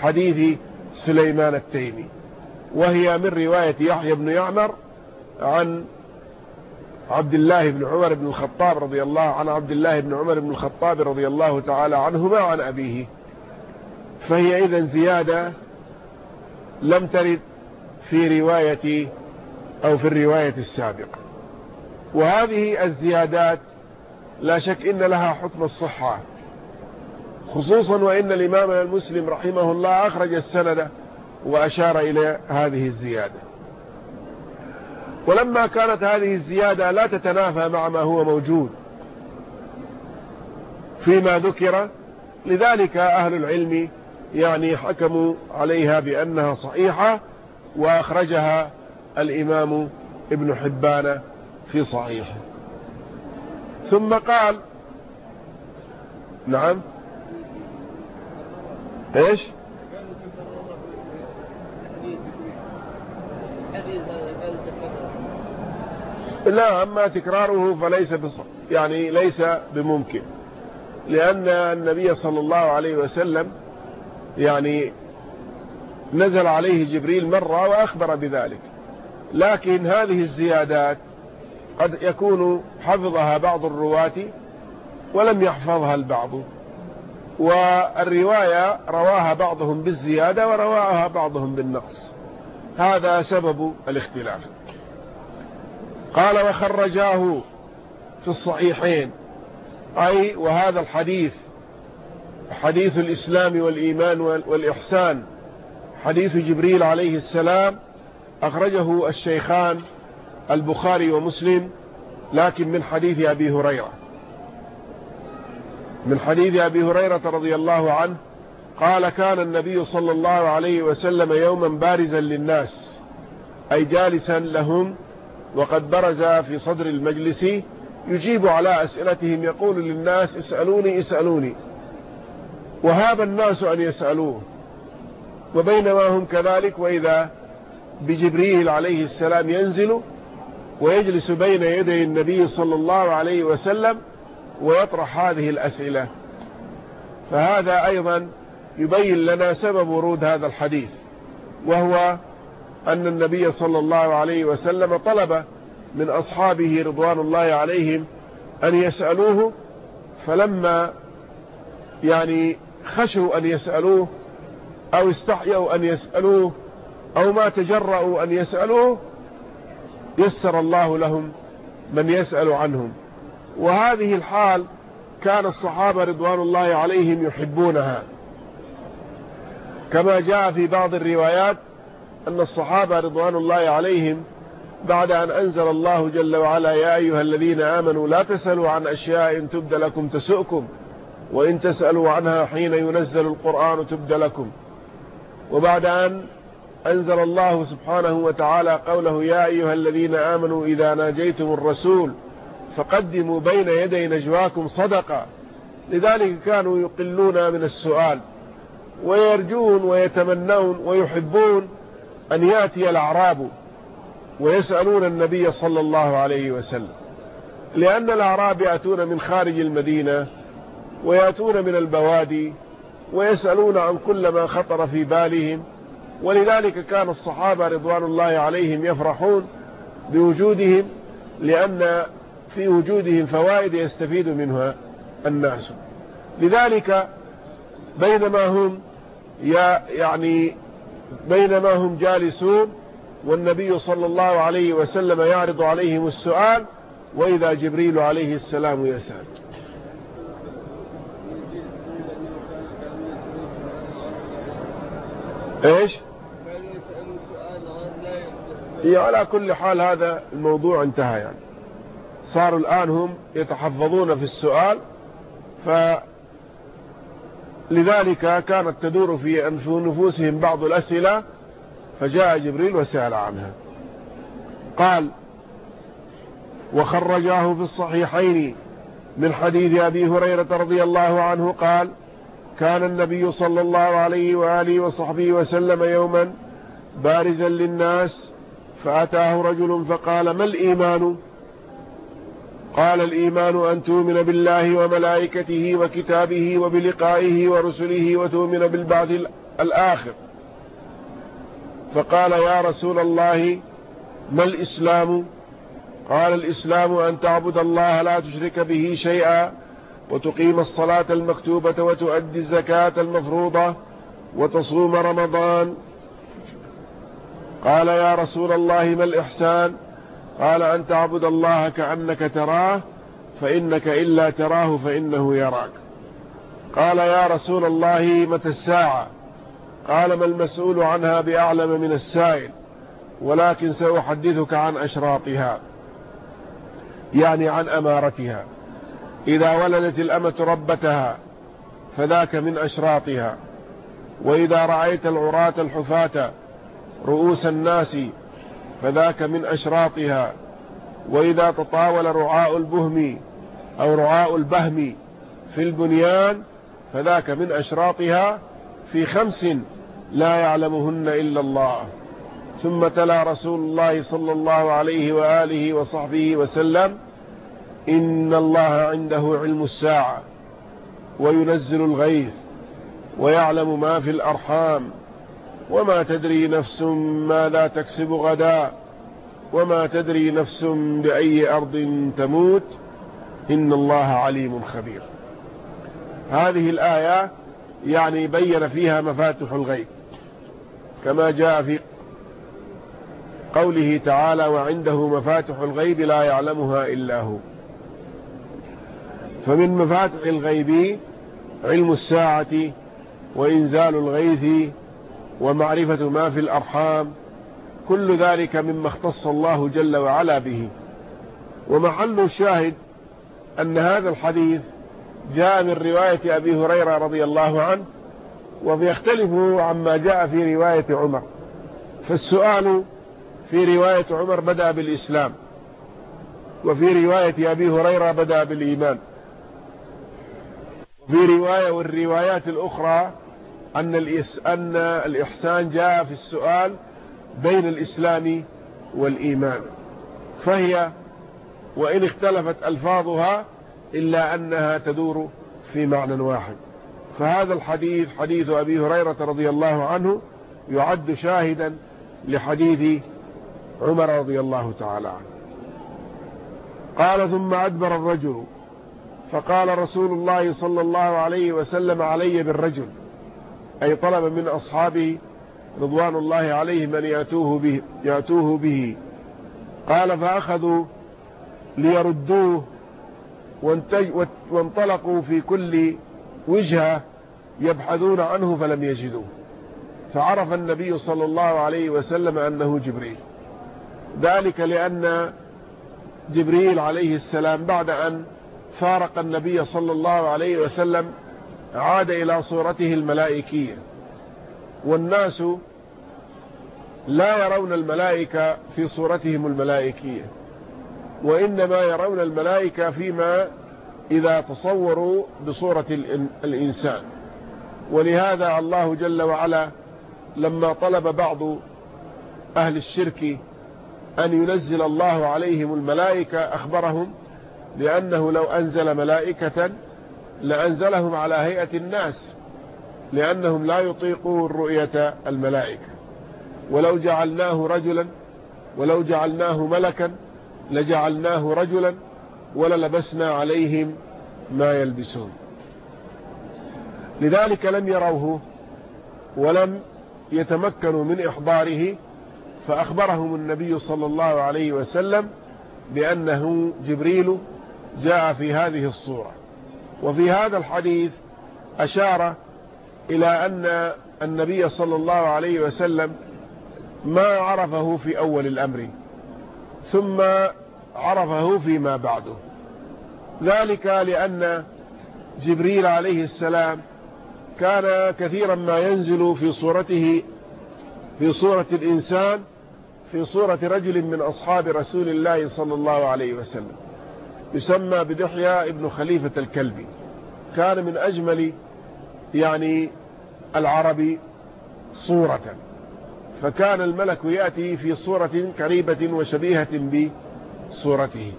حديث سليمان التيمي وهي من رواية يحيى بن يعمر عن عبد الله بن عمر بن الخطاب رضي الله عن عبد الله بن عمر بن الخطاب رضي الله تعالى عنهما عن أبيه. فهي إذن زيادة لم ترد في رواية أو في الرواية السابقة. وهذه الزيادات لا شك إن لها حكم الصحة خصوصا وإن الإمام المسلم رحمه الله أخرج السند وأشار إلى هذه الزيادة. ولما كانت هذه الزيادة لا تتنافى مع ما هو موجود فيما ذكر لذلك أهل العلم يعني حكموا عليها بأنها صحيحة وأخرجها الإمام ابن حبان في صحيحه. ثم قال نعم. إيش؟ لا أما تكراره فليس يعني ليس بممكن. لأن النبي صلى الله عليه وسلم يعني نزل عليه جبريل مرة وأخبر بذلك. لكن هذه الزيادات قد يكون حفظها بعض الرواة ولم يحفظها البعض. والرواية رواها بعضهم بالزيادة ورواها بعضهم بالنقص. هذا سبب الاختلاف. قال وخرجاه في الصحيحين. أي وهذا الحديث حديث الإسلام والإيمان والإحسان. حديث جبريل عليه السلام أخرجه الشيخان البخاري ومسلم لكن من حديث أبي هريرة. من حديث أبي هريرة رضي الله عنه قال كان النبي صلى الله عليه وسلم يوما بارزا للناس أي جالسا لهم وقد برز في صدر المجلس يجيب على أسئلتهم يقول للناس اسألوني اسألوني. وهاب الناس أن يسألوه. وبينما هم كذلك وإذا بجبريل عليه السلام ينزل ويجلس بين يدي النبي صلى الله عليه وسلم ويطرح هذه الأسئلة. فهذا أيضا يبين لنا سبب ورود هذا الحديث وهو أن النبي صلى الله عليه وسلم طلب من أصحابه رضوان الله عليهم أن يسألوه فلما يعني خشوا أن يسألوه أو استحيوا أن يسألوه أو ما تجرأوا أن يسألوه يسر الله لهم من يسأل عنهم. وهذه الحال كان الصحابة رضوان الله عليهم يحبونها. كما جاء في بعض الروايات أن الصحابة رضوان الله عليهم بعد أن أنزل الله جل وعلا يا أيها الذين آمنوا لا تسألوا عن أشياء تبد لكم تسؤكم. وإن تسألوا عنها حين ينزل القرآن تبد لكم. وبعد أن أنزل الله سبحانه وتعالى قوله يا أيها الذين آمنوا إذا ناجيتم الرسول فقدموا بين يدي نجواكم صدقة. لذلك كانوا يقلون من السؤال ويرجون ويتمنون ويحبون أن يأتي الأعراب ويسألون النبي صلى الله عليه وسلم. لأن الأعراب يأتون من خارج المدينة ويأتون من البوادي ويسألون عن كل ما خطر في بالهم ولذلك كان الصحابة رضوان الله عليهم يفرحون بوجودهم لأن في وجودهم فوائد يستفيد منها الناس. لذلك بينما هم يعني بينما هم جالسون والنبي صلى الله عليه وسلم يعرض عليهم السؤال وإذا جبريل عليه السلام يسأل. إيش؟ هي على كل حال هذا الموضوع انتهى يعني. صاروا الآن هم يتحفظون في السؤال ف لذلك كانت تدور في نفوسهم بعض الأسئلة فجاء جبريل وسأل عنها. قال وخرجاه في الصحيحين من حديث أبي هريرة رضي الله عنه قال كان النبي صلى الله عليه وآله وصحبه وسلم يوما بارزا للناس فأتاه رجل فقال ما الإيمان؟ قال الإيمان أن تؤمن بالله وملائكته وكتابه وبلقائه ورسله وتؤمن بالبعث الآخر. فقال يا رسول الله ما الإسلام؟ قال الإسلام أن تعبد الله لا تشرك به شيئا وتقيم الصلاة المكتوبة وتؤدي الزكاة المفروضة وتصوم رمضان. قال يا رسول الله ما الإحسان؟ قال أن تعبد الله كأنك تراه فإنك إلا تراه فإنه يراك. قال يا رسول الله متى الساعة؟ قال ما المسؤول عنها بأعلم من السائل ولكن سأحدثك عن أشراطها يعني عن أمارتها. إذا ولدت الأمة ربتها فذاك من أشراطها. وإذا رأيت العراة الحفاة رؤوس الناس فذاك من أشراطها. وإذا تطاول رعاء البهم أو رعاء البهم في البنيان فذاك من أشراطها في خمس لا يعلمهن إلا الله. ثم تلا رسول الله صلى الله عليه وآله وصحبه وسلم إن الله عنده علم الساعة وينزل الغيث ويعلم ما في الأرحام وما تدري نفس ماذا تكسب غدا وما تدري نفس بأي أرض تموت إن الله عليم خبير. هذه الآية يعني بين فيها مفاتح الغيب كما جاء في قوله تعالى وعنده مفاتح الغيب لا يعلمها إلا هو. فمن مفاتح الغيب علم الساعة وإنزال الغيث ومعرفة ما في الأرحام كل ذلك مما اختص الله جل وعلا به. ومحل الشاهد أن هذا الحديث جاء من رواية أبي هريرة رضي الله عنه ويختلف عما جاء في رواية عمر. فالسؤال في رواية عمر بدأ بالإسلام وفي رواية أبي هريرة بدأ بالإيمان. وفي رواية والروايات الأخرى أن, أن الإحسان جاء في السؤال بين الإسلام والإيمان. فهي وإن اختلفت ألفاظها إلا أنها تدور في معنى واحد. فهذا الحديث حديث أبي هريرة رضي الله عنه يعد شاهدا لحديث عمر رضي الله تعالى عنه. قال ثم أدبر الرجل فقال رسول الله صلى الله عليه وسلم علي بالرجل أي طلب من أصحابه رضوان الله عليهم أن يأتوه به, يأتوه به. قال فأخذوا ليردوه وانطلقوا في كل وجهة يبحثون عنه فلم يجدوه. فعرف النبي صلى الله عليه وسلم أنه جبريل. ذلك لأن جبريل عليه السلام بعد أن فارق النبي صلى الله عليه وسلم عاد إلى صورته الملائكية. والناس لا يرون الملائكة في صورتهم الملائكية وإنما يرون الملائكة فيما إذا تصوروا بصورة الإنسان. ولهذا الله جل وعلا لما طلب بعض أهل الشرك أن ينزل الله عليهم الملائكة أخبرهم لأنه لو أنزل ملائكة لأنزلهم على هيئة الناس لأنهم لا يطيقون رؤية الملائكة. ولو جعلناه رجلا ولو جعلناه ملكا لجعلناه رجلا وللبسنا عليهم ما يلبسون. لذلك لم يروه ولم يتمكنوا من إحضاره فأخبرهم النبي صلى الله عليه وسلم بأنه جبريل جاء في هذه الصورة. وفي هذا الحديث أشار إلى أن النبي صلى الله عليه وسلم ما عرفه في أول الأمر ثم عرفه فيما بعده. ذلك لأن جبريل عليه السلام كان كثيرا ما ينزل في صورته في صورة الإنسان في صورة رجل من أصحاب رسول الله صلى الله عليه وسلم. يسمى بدحيا ابن خليفة الكلبي. كان من أجمل يعني العرب صورة. فكان الملك يأتي في صورة قريبة وشبيهة بصورته.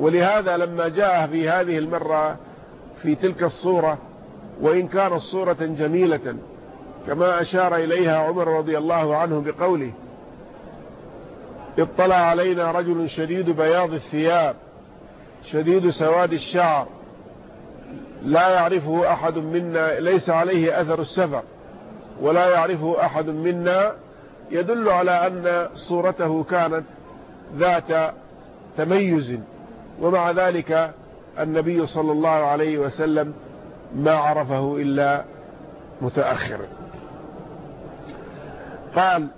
ولهذا لما جاء في هذه المرة في تلك الصورة وإن كانت صورة جميلة كما أشار إليها عمر رضي الله عنه بقوله اطلع علينا رجل شديد بياض الثياب شديد سواد الشعر. لا يعرفه أحد منا ليس عليه أثر السفر. ولا يعرفه أحد منا يدل على أن صورته كانت ذات تميز. ومع ذلك النبي صلى الله عليه وسلم ما عرفه إلا متأخر قال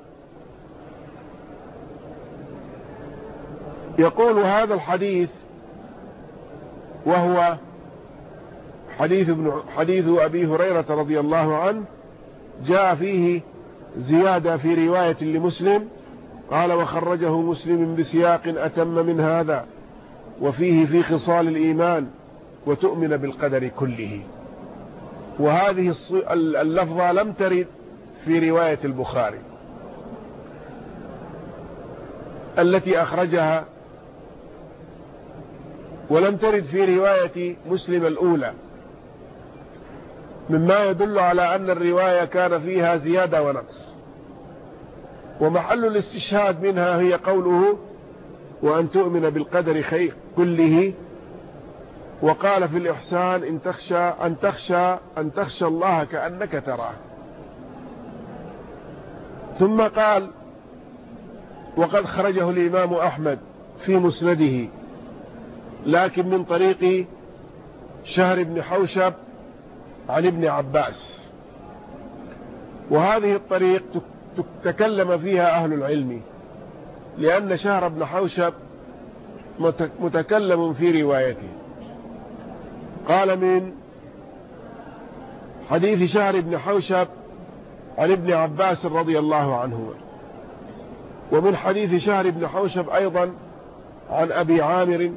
يقول هذا الحديث وهو حديث, ابن حديث أبي هريرة رضي الله عنه جاء فيه زيادة في رواية لمسلم قال وخرجه مسلم بسياق أتم من هذا وفيه في خصال الإيمان وتؤمن بالقدر كله وهذه اللفظة لم ترد في رواية البخاري التي أخرجها ولم ترد في رواية مسلم الأولى. مما يدل على أن الرواية كان فيها زيادة ونقص. ومحل الاستشهاد منها هي قوله وأن تؤمن بالقدر خير كله وقال في الإحسان إن تخشى أن تخشى أن تخشى الله كأنك تراه ثم قال وقد خرجه الإمام أحمد في مسنده لكن من طريق شهر بن حوشب عن ابن عباس. وهذه الطريق تكلم فيها أهل العلم لأن شهر بن حوشب متكلم في روايته. قال من حديث شهر بن حوشب عن ابن عباس رضي الله عنهما ومن حديث شهر بن حوشب أيضا عن أبي عامر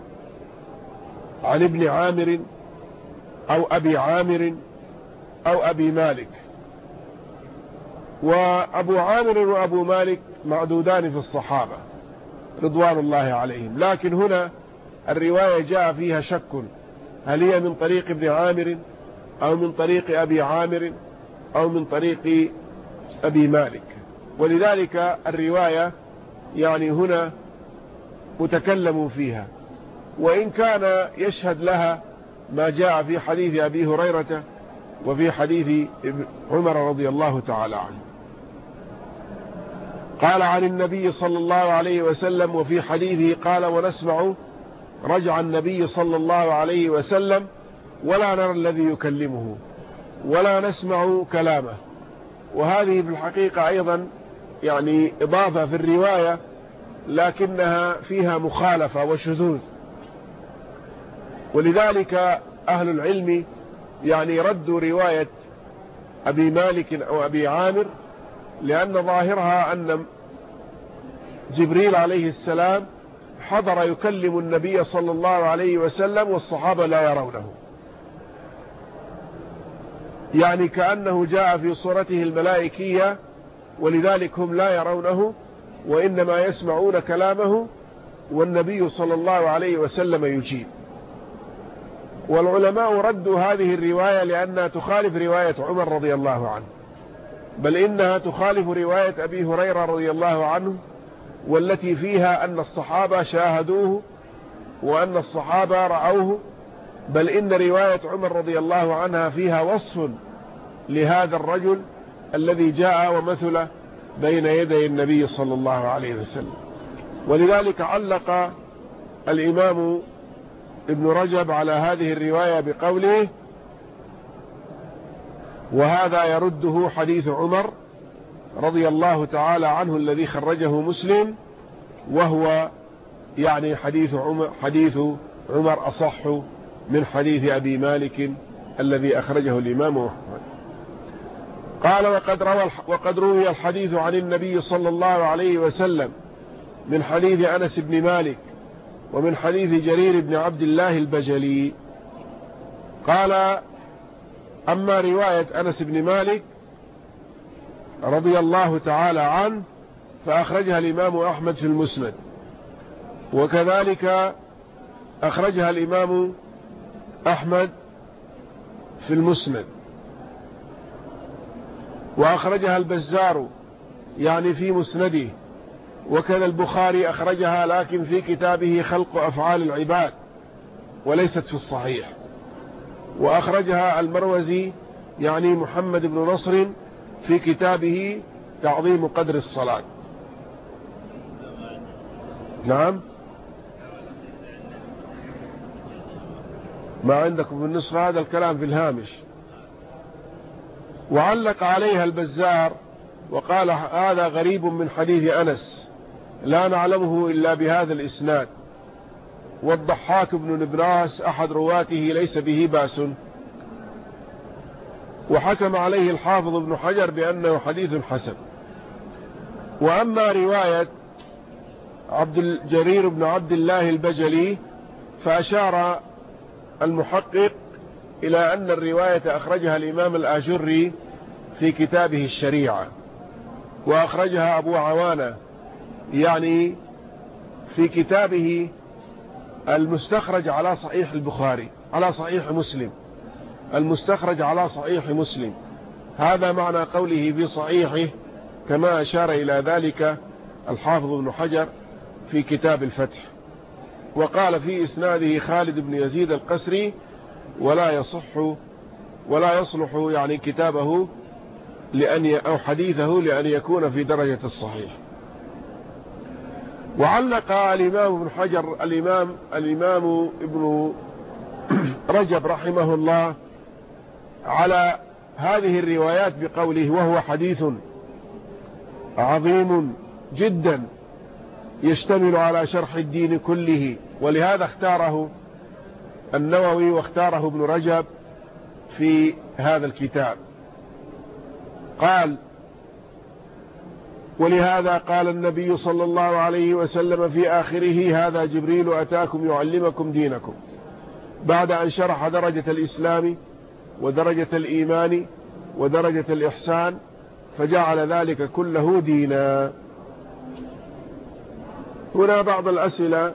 عن ابن عامر أو أبي عامر أو أبي مالك. وأبو عامر وأبو مالك معدودان في الصحابة رضوان الله عليهم. لكن هنا الرواية جاء فيها شك. هل هي من طريق ابن عامر أو من طريق أبي عامر أو من طريق أبي مالك؟ ولذلك الرواية يعني هنا متكلم فيها. وإن كان يشهد لها ما جاء في حديث أبي هريرة وفي حديث عمر رضي الله تعالى عنه. قال عن النبي صلى الله عليه وسلم وفي حديثه قال ونسمع رجع النبي صلى الله عليه وسلم ولا نرى الذي يكلمه ولا نسمع كلامه. وهذه في الحقيقة أيضا يعني إضافة في الرواية لكنها فيها مخالفة وشذوذ. ولذلك أهل العلم يعني ردوا رواية أبي مالك أو أبي عامر لأن ظاهرها أن جبريل عليه السلام حضر يكلم النبي صلى الله عليه وسلم والصحابة لا يرونه. يعني كأنه جاء في صورته الملائكية ولذلك هم لا يرونه وإنما يسمعون كلامه والنبي صلى الله عليه وسلم يجيب. والعلماء ردوا هذه الرواية لأنها تخالف رواية عمر رضي الله عنه. بل إنها تخالف رواية أبي هريرة رضي الله عنه والتي فيها أن الصحابة شاهدوه وأن الصحابة رأوه. بل إن رواية عمر رضي الله عنها فيها وصف لهذا الرجل الذي جاء ومثل بين يدي النبي صلى الله عليه وسلم. ولذلك علق الإمام ابن رجب على هذه الرواية بقوله وهذا يرده حديث عمر رضي الله تعالى عنه الذي خرجه مسلم وهو يعني حديث عمر, حديث عمر أصح من حديث أبي مالك الذي أخرجه الإمام أحمد. قال وقد, روى وقد روي الحديث عن النبي صلى الله عليه وسلم من حديث أنس بن مالك ومن حديث جرير بن عبد الله البجلي. قال أما رواية أنس بن مالك رضي الله تعالى عنه فأخرجها الإمام أحمد في المسند. وكذلك أخرجها الإمام أحمد في المسند. وأخرجها البزار يعني في مسنده. وكذا البخاري أخرجها لكن في كتابه خلق أفعال العباد وليست في الصحيح. وأخرجها المروزي يعني محمد بن نصر في كتابه تعظيم قدر الصلاة. نعم. ما عندكم النسخة هذا الكلام في الهامش. وعلق عليها البزار وقال هذا غريب من حديث أنس. لا نعلمه إلا بهذا الإسناد. والضحاك بن نبراس أحد رواته ليس به بأس. وحكم عليه الحافظ ابن حجر بأنه حديث حسن. وأما رواية عبد الجرير بن عبد الله البجلي فأشار المحقق إلى أن الرواية أخرجها الإمام الآجري في كتابه الشريعة وأخرجها أبو عوانة يعني في كتابه المستخرج على صحيح البخاري على صحيح مسلم. المستخرج على صحيح مسلم. هذا معنى قوله في صحيحه كما أشار إلى ذلك الحافظ ابن حجر في كتاب الفتح. وقال في إسناده خالد بن يزيد القسري ولا يصح ولا يصلح يعني كتابه لأن أو حديثه لأن يكون في درجة الصحيح. وعلق الإمام ابن حجر الإمام الإمام ابن رجب رحمه الله على هذه الروايات بقوله وهو حديث عظيم جدا يشتمل على شرح الدين كله ولهذا اختاره النووي واختاره ابن رجب في هذا الكتاب. قال ولهذا قال النبي صلى الله عليه وسلم في آخره هذا جبريل أتاكم يعلمكم دينكم. بعد أن شرح درجة الإسلام ودرجة الإيمان ودرجة الإحسان فجعل ذلك كله دينا. هنا بعض الأسئلة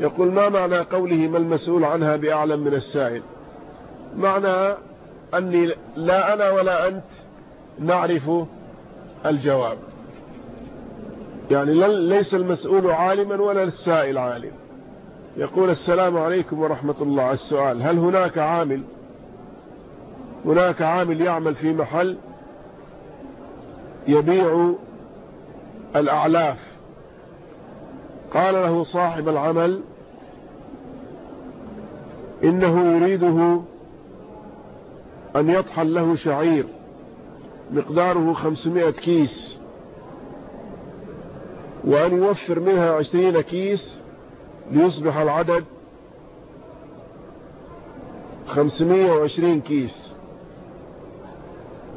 يقول ما معنى قوله ما المسؤول عنها بأعلم من السائل معنى أني لا أنا ولا أنت نعرف الجواب. يعني ليس المسؤول عالما ولا السائل عالم. يقول السلام عليكم ورحمة الله. السؤال هل هناك عامل؟ هناك عامل يعمل في محل يبيع الأعلاف. قال له صاحب العمل إنه يريده أن يطحن له شعير مقداره خمسمائة كيس. وأن يوفر منها عشرين كيس ليصبح العدد خمسمائة وعشرين كيس.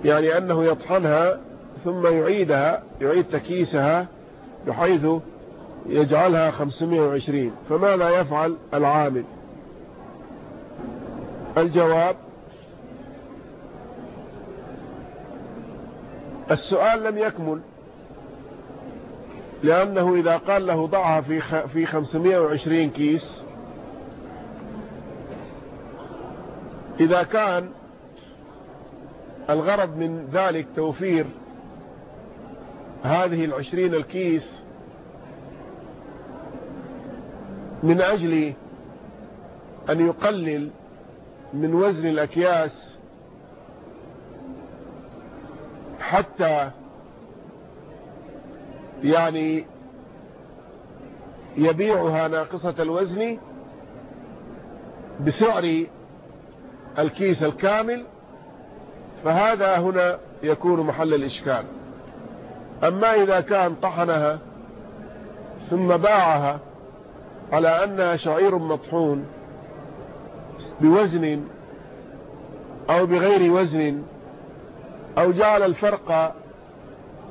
يعني أنه يطحنها ثم يعيدها يعيد تكيسها بحيث يجعلها 520 فماذا يفعل العامل؟ الجواب السؤال لم يكمل. لأنه إذا قال له ضعها في في 520 كيس إذا كان الغرض من ذلك توفير هذه العشرين الكيس من أجل أن يقلل من وزن الأكياس حتى يعني يبيعها ناقصة الوزن بسعر الكيس الكامل فهذا هنا يكون محل الإشكال. أما إذا كان طحنها ثم باعها على أنها شعير مطحون بوزن أو بغير وزن أو جعل الفرق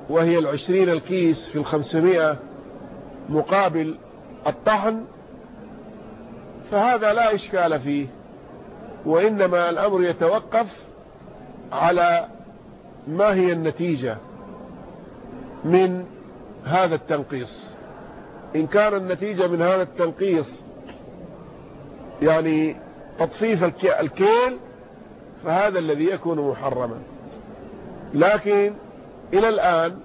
وهي العشرين الكيس في الخمسمائة مقابل الطحن فهذا لا إشكال فيه وإنما الأمر يتوقف على ما هي النتيجة من هذا التنقيص. إن كان النتيجة من هذا التنقيص يعني تطفيف الكيل فهذا الذي يكون محرما. لكن إلى الآن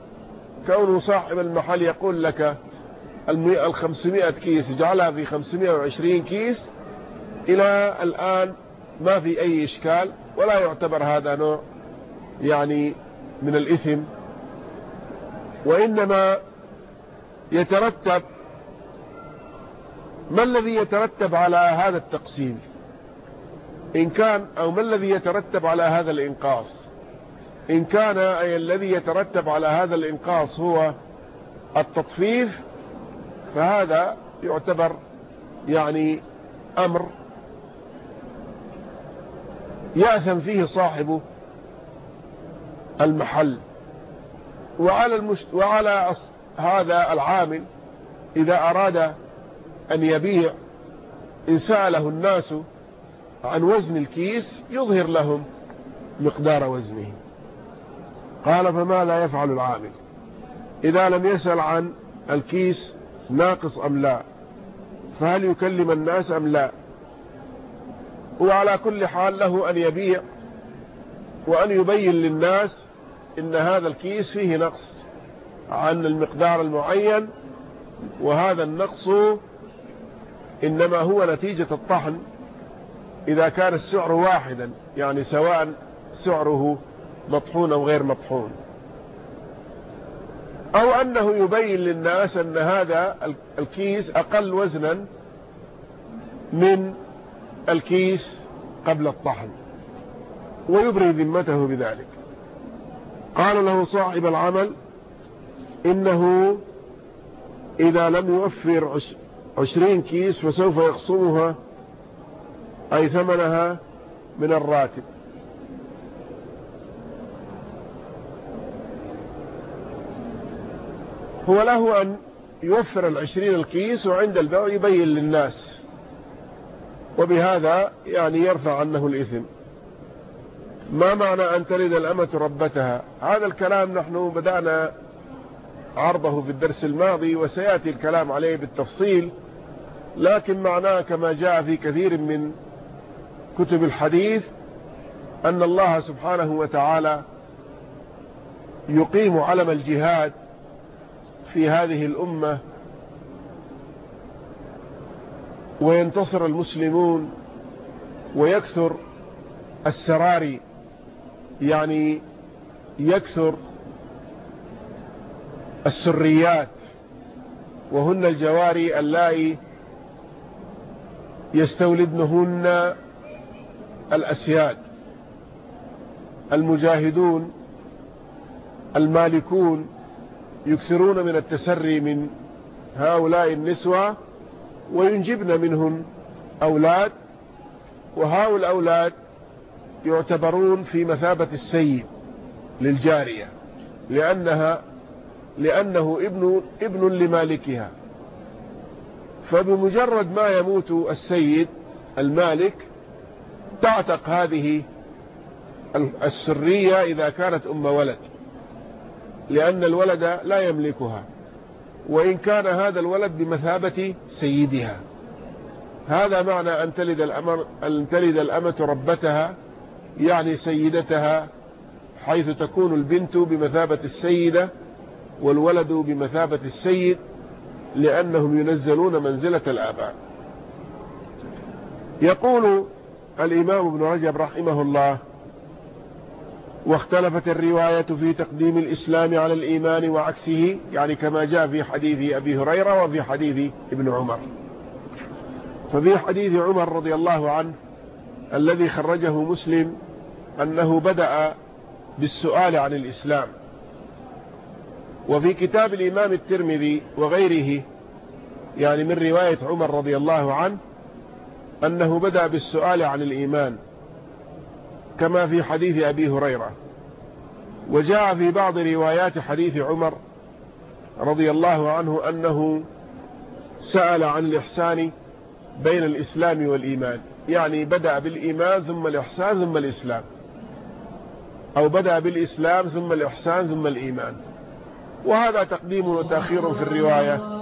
كونه صاحب المحل يقول لك الخمسمائة كيس يجعلها في خمسمائة وعشرين كيس إلى الآن ما في أي إشكال ولا يعتبر هذا نوع يعني من الإثم وإنما يترتب ما الذي يترتب على هذا التقسيم؟ إن كان أو ما الذي يترتب على هذا الإنقاص؟ إن كان أي الذي يترتب على هذا الإنقاص هو التطفيف فهذا يعتبر يعني أمر يأثم فيه صاحب المحل. وعلى, المشت... وعلى هذا العامل إذا أراد أن يبيع إن سأله الناس عن وزن الكيس يظهر لهم مقدار وزنه. قال فماذا يفعل العامل. إذا لم يسأل عن الكيس ناقص أم لا فهل يكلم الناس أم لا؟ وعلى كل حال له أن يبيع وأن يبين للناس إن هذا الكيس فيه نقص عن المقدار المعين وهذا النقص إنما هو نتيجة الطحن. إذا كان السعر واحدا يعني سواء سعره مطحون أو غير مطحون. أو أنه يبين للناس أن هذا الكيس أقل وزنا من الكيس قبل الطحن ويبري ذمته بذلك. قال له صاحب العمل إنه إذا لم يوفر عشرين كيس فسوف يخصمها أي ثمنها من الراتب. هو له أن يوفر العشرين الكيس وعند البيع يبين للناس. وبهذا يعني يرفع عنه الإثم. ما معنى أن تلد الأمة ربتها؟ هذا الكلام نحن بدأنا عرضه في الدرس الماضي وسيأتي الكلام عليه بالتفصيل لكن معناه كما جاء في كثير من كتب الحديث أن الله سبحانه وتعالى يقيم علم الجهاد في هذه الأمة وينتصر المسلمون ويكثر السراري يعني يكثر السريات وهن الجواري اللائي يستولدنهن الأسياد المجاهدون المالكون يكثرون من التسري من هؤلاء النسوة وينجبن منهم أولاد وهؤلاء الأولاد يعتبرون في مثابة السيد للجارية لأنها لأنه ابن, ابن لمالكها. فبمجرد ما يموت السيد المالك تعتق هذه السرية إذا كانت أم ولد. لأن الولد لا يملكها وإن كان هذا الولد بمثابة سيدها. هذا معنى أن تلد الأمر أن تلد الأمة ربتها يعني سيدتها حيث تكون البنت بمثابة السيدة والولد بمثابة السيد لأنهم ينزلون منزلة الآباء. يقول الإمام ابن رجب رحمه الله واختلفت الرواية في تقديم الإسلام على الإيمان وعكسه يعني كما جاء في حديث أبي هريرة وفي حديث ابن عمر. ففي حديث عمر رضي الله عنه الذي خرجه مسلم أنه بدأ بالسؤال عن الإسلام. وفي كتاب الإمام الترمذي وغيره يعني من رواية عمر رضي الله عنه أنه بدأ بالسؤال عن الإيمان. كما في حديث أبي هريرة. وجاء في بعض روايات حديث عمر رضي الله عنه أنه سأل عن الإحسان بين الإسلام والإيمان. يعني بدأ بالإيمان ثم الإحسان ثم الإسلام. أو بدأ بالإسلام ثم الإحسان ثم الإيمان. وهذا تقديم وتأخير في الرواية.